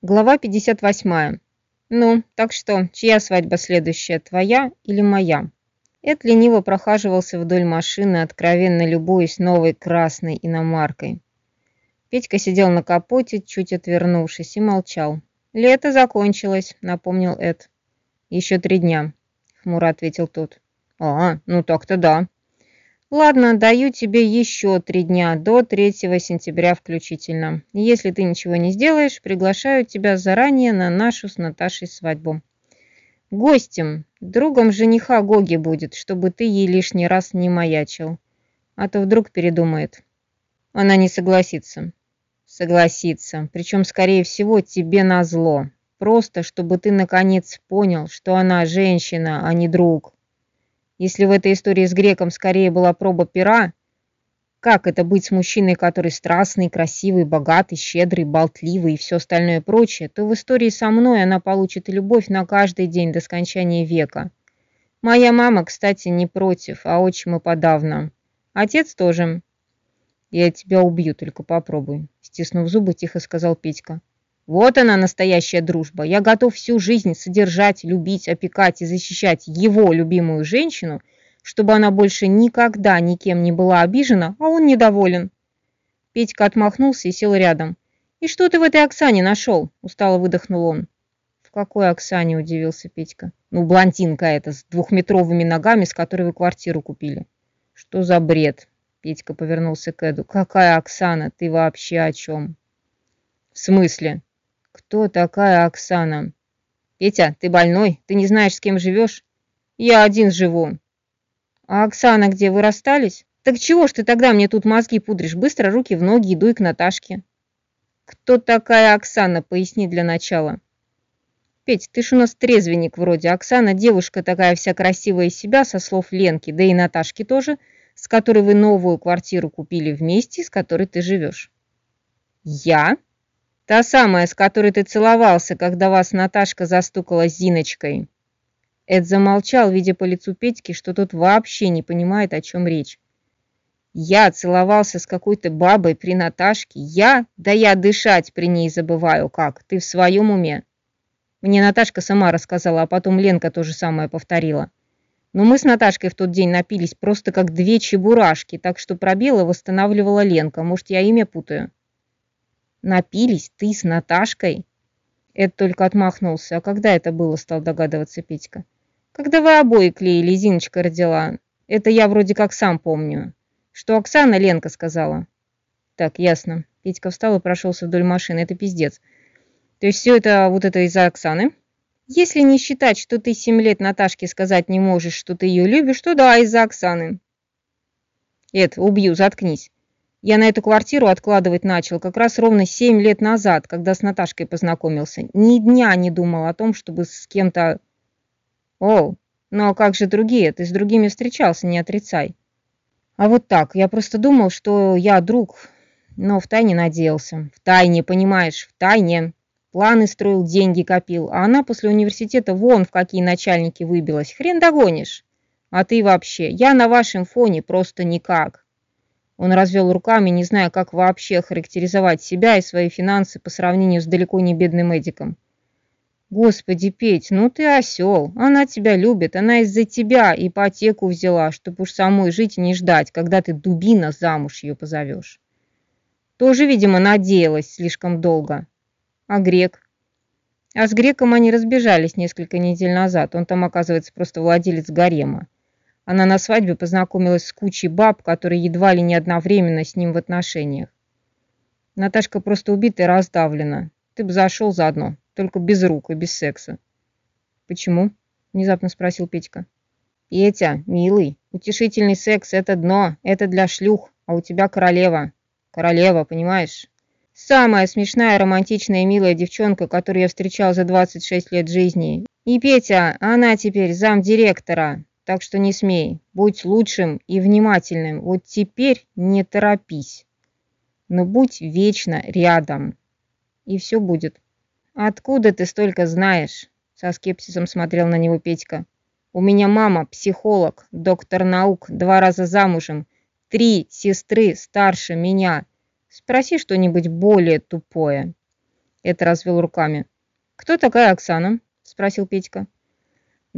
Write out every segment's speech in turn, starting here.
Глава 58. Ну, так что, чья свадьба следующая, твоя или моя? Эд лениво прохаживался вдоль машины, откровенно любуясь новой красной иномаркой. Петька сидел на капоте, чуть отвернувшись, и молчал. «Лето закончилось», — напомнил Эд. «Еще три дня», — хмуро ответил тот. «А, ну так-то да», Ладно, даю тебе еще три дня, до 3 сентября включительно. Если ты ничего не сделаешь, приглашаю тебя заранее на нашу с Наташей свадьбу. Гостем, другом жениха Гоги будет, чтобы ты ей лишний раз не маячил. А то вдруг передумает. Она не согласится. Согласится, причем, скорее всего, тебе назло. Просто, чтобы ты наконец понял, что она женщина, а не друг. Если в этой истории с греком скорее была проба пера, как это быть с мужчиной, который страстный, красивый, богатый, щедрый, болтливый и все остальное прочее, то в истории со мной она получит любовь на каждый день до скончания века. Моя мама, кстати, не против, а отчим и подавно. Отец тоже. Я тебя убью, только попробуй, стиснув зубы, тихо сказал Петька. Вот она, настоящая дружба. Я готов всю жизнь содержать, любить, опекать и защищать его любимую женщину, чтобы она больше никогда никем не была обижена, а он недоволен. Петька отмахнулся и сел рядом. «И что ты в этой Оксане нашел?» – устало выдохнул он. «В какой Оксане?» – удивился Петька. «Ну, блондинка эта, с двухметровыми ногами, с которой вы квартиру купили». «Что за бред?» – Петька повернулся к Эду. «Какая Оксана? Ты вообще о чем?» «В смысле?» Кто такая Оксана? Петя, ты больной? Ты не знаешь, с кем живешь? Я один живу. А Оксана где, вы расстались? Так чего ж ты тогда мне тут мозги пудришь? Быстро руки в ноги, иду и к Наташке. Кто такая Оксана? Поясни для начала. Петь, ты ж у нас трезвенник вроде. Оксана девушка такая вся красивая из себя, со слов Ленки, да и Наташки тоже, с которой вы новую квартиру купили вместе, с которой ты живешь. Я? Та самая, с которой ты целовался, когда вас Наташка застукала с Зиночкой. Эд замолчал, видя по лицу Петьки, что тот вообще не понимает, о чем речь. Я целовался с какой-то бабой при Наташке? Я? Да я дышать при ней забываю как. Ты в своем уме? Мне Наташка сама рассказала, а потом Ленка то же самое повторила. Но мы с Наташкой в тот день напились просто как две чебурашки, так что пробелы восстанавливала Ленка. Может, я имя путаю? Напились ты с Наташкой? Эд только отмахнулся. А когда это было, стал догадываться Петька. Когда вы обои клеили, Зиночка родила. Это я вроде как сам помню. Что Оксана Ленка сказала. Так, ясно. Петька встал и прошелся вдоль машины. Это пиздец. То есть все это вот это из-за Оксаны? Если не считать, что ты семь лет Наташке сказать не можешь, что ты ее любишь, то да, из-за Оксаны. Эд, убью, заткнись. Я на эту квартиру откладывать начал как раз ровно семь лет назад, когда с Наташкой познакомился. Ни дня не думал о том, чтобы с кем-то... О, ну а как же другие? Ты с другими встречался, не отрицай. А вот так, я просто думал, что я друг, но втайне надеялся. Втайне, понимаешь, втайне. Планы строил, деньги копил, а она после университета вон в какие начальники выбилась. Хрен догонишь. А ты вообще, я на вашем фоне просто никак. Он развел руками, не зная, как вообще характеризовать себя и свои финансы по сравнению с далеко не бедным Эдиком. «Господи, Петь, ну ты осел. Она тебя любит. Она из-за тебя ипотеку взяла, чтобы уж самой жить и не ждать, когда ты дубина замуж ее позовешь». Тоже, видимо, надеялась слишком долго. А грек? А с греком они разбежались несколько недель назад. Он там, оказывается, просто владелец гарема. Она на свадьбе познакомилась с кучей баб, которые едва ли не одновременно с ним в отношениях. Наташка просто убита и раздавлена. Ты бы зашел заодно, только без рук и без секса. Почему? Внезапно спросил Петька. Петя, милый, утешительный секс – это дно, это для шлюх, а у тебя королева. Королева, понимаешь? Самая смешная, романтичная и милая девчонка, которую я встречал за 26 лет жизни. И Петя, она теперь замдиректора, так что не смей, будь лучшим и внимательным. Вот теперь не торопись, но будь вечно рядом, и все будет. Откуда ты столько знаешь? Со скепсисом смотрел на него Петька. У меня мама психолог, доктор наук, два раза замужем, три сестры старше меня. Спроси что-нибудь более тупое. Это развел руками. «Кто такая Оксана?» – спросил Петька.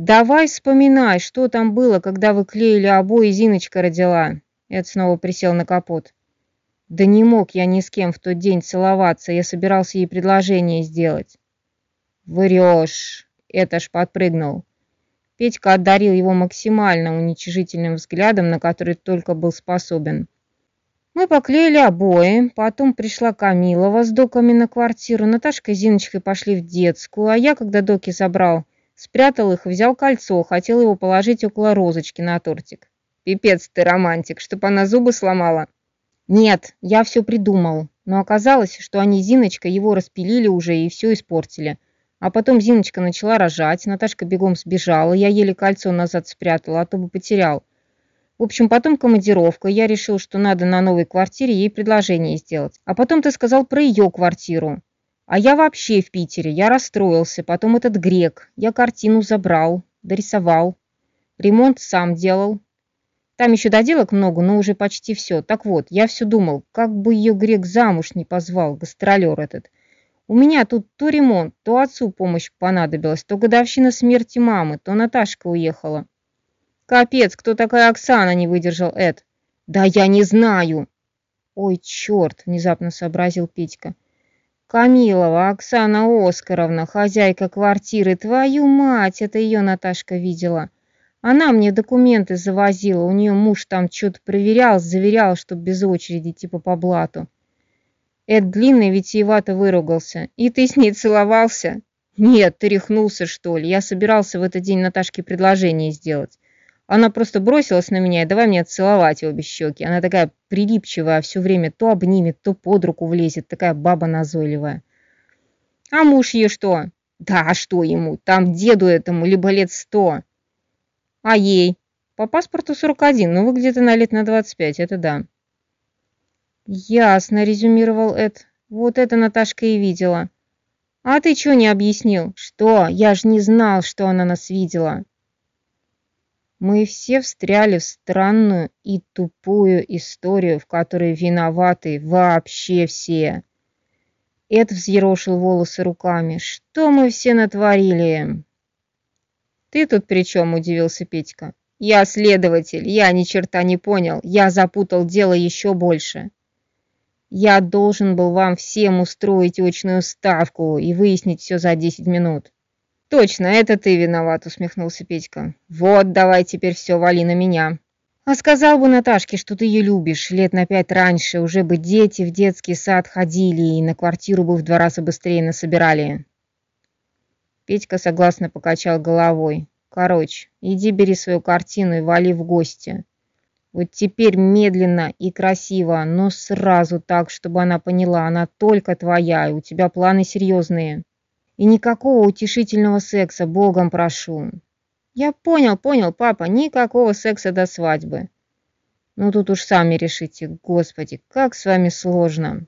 «Давай вспоминай, что там было, когда вы клеили обои, Зиночка родила». Эд снова присел на капот. «Да не мог я ни с кем в тот день целоваться, я собирался ей предложение сделать». «Врешь!» – это ж подпрыгнул. Петька одарил его максимально уничижительным взглядом, на который только был способен. Мы поклеили обои, потом пришла Камилова с доками на квартиру, Наташка и Зиночкой пошли в детскую, а я, когда доки забрал, спрятал их, взял кольцо, хотел его положить около розочки на тортик. Пипец ты романтик, чтоб она зубы сломала. Нет, я все придумал, но оказалось, что они Зиночка его распилили уже и все испортили. А потом Зиночка начала рожать, Наташка бегом сбежала, я еле кольцо назад спрятал, а то бы потерял. В общем, потом командировка, я решил, что надо на новой квартире ей предложение сделать. А потом ты сказал про ее квартиру. А я вообще в Питере, я расстроился. Потом этот грек, я картину забрал, дорисовал. Ремонт сам делал. Там еще доделок много, но уже почти все. Так вот, я все думал, как бы ее грек замуж не позвал, гастролер этот. У меня тут то ремонт, то отцу помощь понадобилась, то годовщина смерти мамы, то Наташка уехала. «Капец, кто такая Оксана?» – не выдержал Эд. «Да я не знаю!» «Ой, черт!» – внезапно сообразил Петька. «Камилова Оксана Оскаровна, хозяйка квартиры, твою мать!» Это ее Наташка видела. Она мне документы завозила, у нее муж там что-то проверял, заверял, чтоб без очереди, типа по блату. Эд длинный витиевато выругался. «И ты с ней целовался?» «Нет, ты рехнулся, что ли? Я собирался в этот день Наташке предложение сделать. Она просто бросилась на меня и давай мне целовать обе щеки. Она такая прилипчивая, все время то обнимет, то под руку влезет, такая баба назойливая. А муж ее что? Да, а что ему? Там деду этому либо лет сто. А ей? По паспорту 41, но выглядит она лет на 25, это да. Ясно, резюмировал Эд. Вот это Наташка и видела. А ты что не объяснил? Что? Я ж не знал, что она нас видела. Мы все встряли в странную и тупую историю, в которой виноваты вообще все. Эд взъерошил волосы руками. Что мы все натворили? Ты тут при чем? Удивился Петька. Я следователь, я ни черта не понял. Я запутал дело еще больше. Я должен был вам всем устроить очную ставку и выяснить все за 10 минут. «Точно, это ты виноват», — усмехнулся Петька. «Вот, давай теперь все, вали на меня». «А сказал бы Наташке, что ты ее любишь. Лет на пять раньше уже бы дети в детский сад ходили и на квартиру бы в два раза быстрее насобирали». Петька согласно покачал головой. «Короче, иди бери свою картину и вали в гости. Вот теперь медленно и красиво, но сразу так, чтобы она поняла, она только твоя, и у тебя планы серьезные». И никакого утешительного секса, богом прошу. Я понял, понял, папа, никакого секса до свадьбы. Ну тут уж сами решите, господи, как с вами сложно.